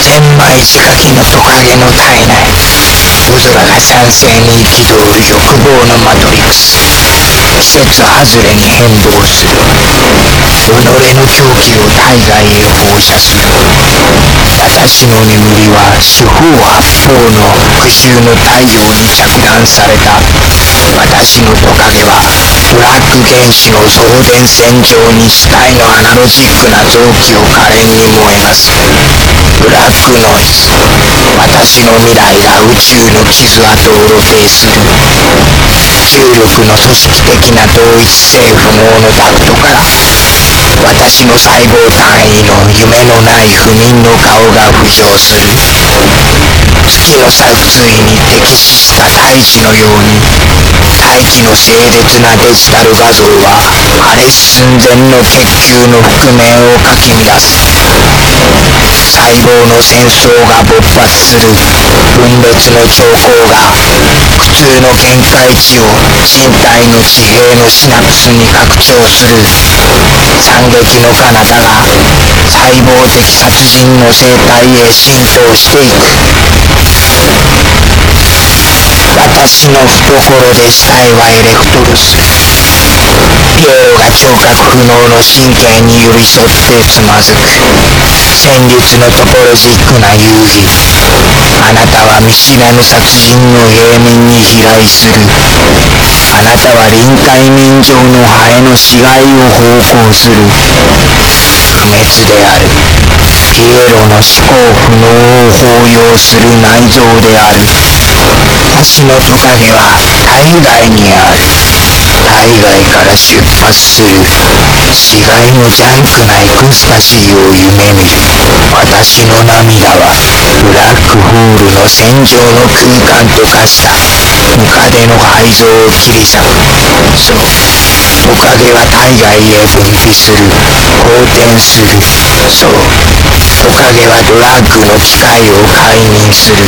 千枚仕掛けのトカゲの体内夜空が賛成に憤る欲望のマトリックス。季節外れに変貌する。己の狂気を体外へ放射する。私の眠りは四方八方の復讐の太陽に着弾された。私のトカゲはブラック原子の送電線上に主体のアナロジックな臓器を可憐に燃えます。ブラックノイズ私の未来が宇宙の傷跡を露呈する。重力の組織的な統一性不能のダクトから私の細胞単位の夢のない不眠の顔が浮上する。月の作通に敵視した大地のように大気の清烈なデジタル画像は破裂寸前の鉄球の覆面をかき乱す。細胞の戦争が勃発する。分裂の兆候が苦痛の限界値を身体の地平のシナプスに拡張する。惨劇の彼方が細胞的殺人の生態へ浸透していく。私の懐で死体はエレクトルス。ピエロが聴覚不能の神経に寄り添ってつまずく。戦術のトポロジックな遊戯あなたは見知らぬ殺人の平面に飛来するあなたは臨界面上のハエの死骸を奉公する不滅であるピエロの思考不能を抱擁する内臓である私のトカゲは体外にある体外から出発する死骸のジャンクなエクスタシーを夢見る私の涙はブラックホールの戦場の空間と化したムカデの肺臓を切り裂く。そうトカゲは体外へ分泌する。好転するそう。トカゲはドラッグの機械を解任する。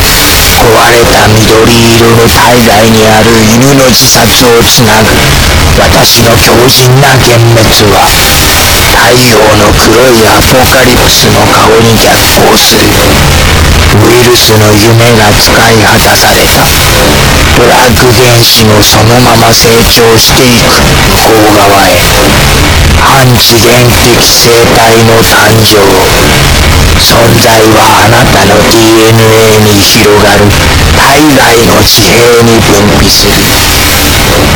壊れた緑色の体外にある犬の自殺をつなぐ私の強靭な幻滅は太陽の黒いアポカリプスの顔に逆行する。ウイルスの夢が使い果たされた。ドラッグ原子もそのまま成長していく。向こう側へ。反次元的生態の誕生存在はあなたの DNA に広がる体外の地平に分泌する。